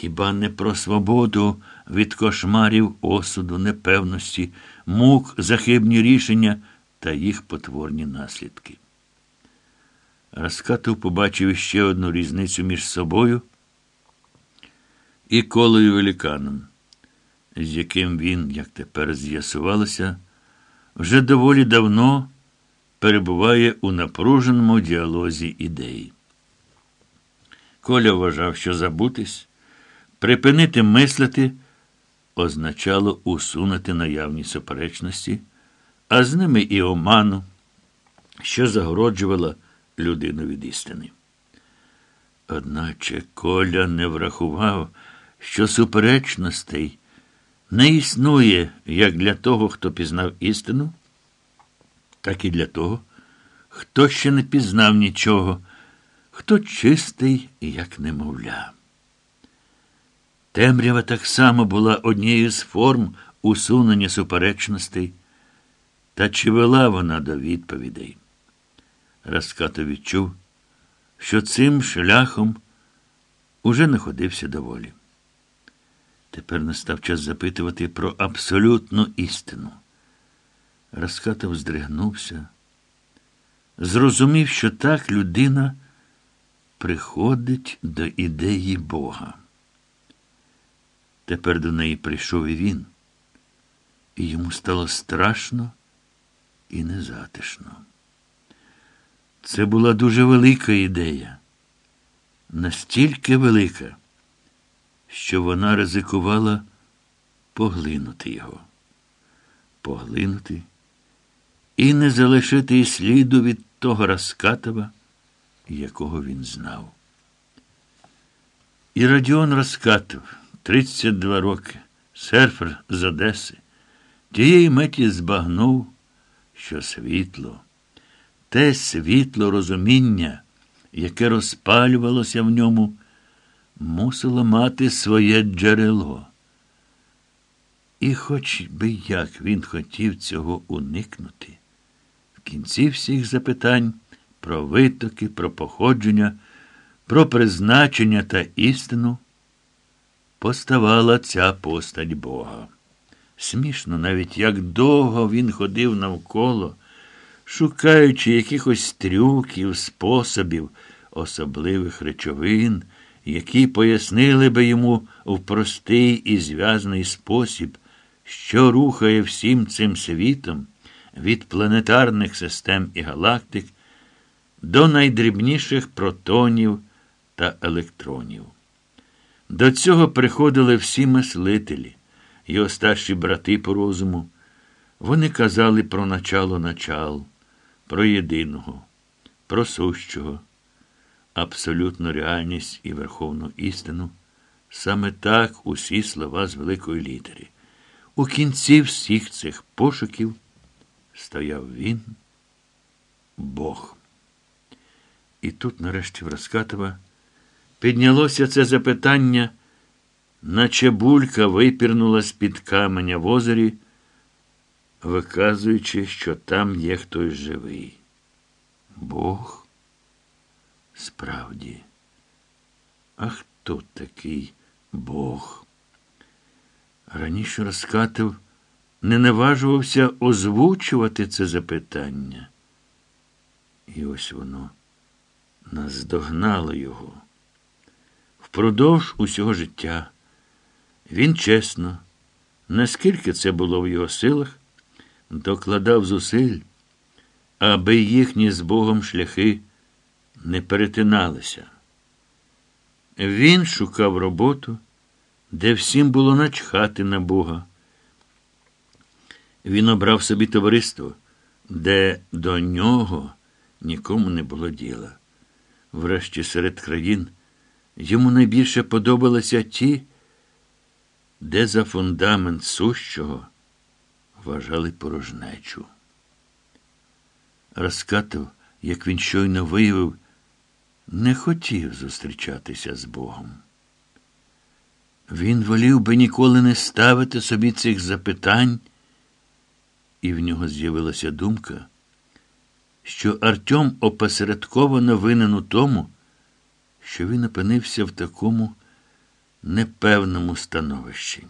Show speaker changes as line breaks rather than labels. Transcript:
Хіба не про свободу від кошмарів осуду, непевності, мук, захибні рішення та їх потворні наслідки? Раскатов побачив ще одну різницю між собою і колою великаном, з яким він, як тепер з'ясувалося, вже доволі давно перебуває у напруженому діалозі ідеї. Коля вважав, що забутись, припинити мислити означало усунути наявні суперечності, а з ними і оману, що загороджувала людину від істини. Одначе Коля не врахував, що суперечностей не існує як для того, хто пізнав істину, так і для того, хто ще не пізнав нічого, хто чистий, як немовля. Темрява так само була однією з форм усунення суперечностей, та чи вела вона до відповідей? Раскато відчув, що цим шляхом уже находився доволі. Тепер настав час запитувати про абсолютну істину. Раскатов здригнувся, зрозумів, що так людина приходить до ідеї Бога. Тепер до неї прийшов і він, і йому стало страшно і незатишно. Це була дуже велика ідея, настільки велика, що вона ризикувала поглинути його, поглинути і не залишити і сліду від того Раскатова, якого він знав. І Радіон Раскатов, 32 роки, серфер з Одеси, тієї меті збагнув, що світло, те світло розуміння, яке розпалювалося в ньому, мусило мати своє джерело. І хоч би як він хотів цього уникнути, в кінці всіх запитань про витоки, про походження, про призначення та істину, поставала ця постать Бога. Смішно навіть, як довго він ходив навколо, шукаючи якихось трюків, способів, особливих речовин, які пояснили би йому в простий і зв'язний спосіб, що рухає всім цим світом від планетарних систем і галактик до найдрібніших протонів та електронів. До цього приходили всі мислителі, його старші брати по розуму. Вони казали про начало начал, про єдиного, про сущого, абсолютну реальність і верховну істину. Саме так усі слова з великої літери. У кінці всіх цих пошуків стояв він, Бог. І тут, нарешті, в Раскатова піднялося це запитання, наче булька випірнула з-під каменя в озері, виказуючи, що там є хтось живий. Бог? Справді. А хто такий Бог? Раніше розкатив, не наважувався озвучувати це запитання. І ось воно наздогнало його. Впродовж усього життя він чесно, наскільки це було в його силах, докладав зусиль, аби їхні з Богом шляхи не перетиналися. Він шукав роботу, де всім було начхати на Бога. Він обрав собі товариство, де до нього нікому не було діла. Врешті серед країн йому найбільше подобалися ті, де за фундамент сущого вважали порожнечу. Раскатов, як він щойно виявив, не хотів зустрічатися з Богом. Він волів би ніколи не ставити собі цих запитань, і в нього з'явилася думка, що Артем опосередковано винен у тому, що він опинився в такому непевному становищі.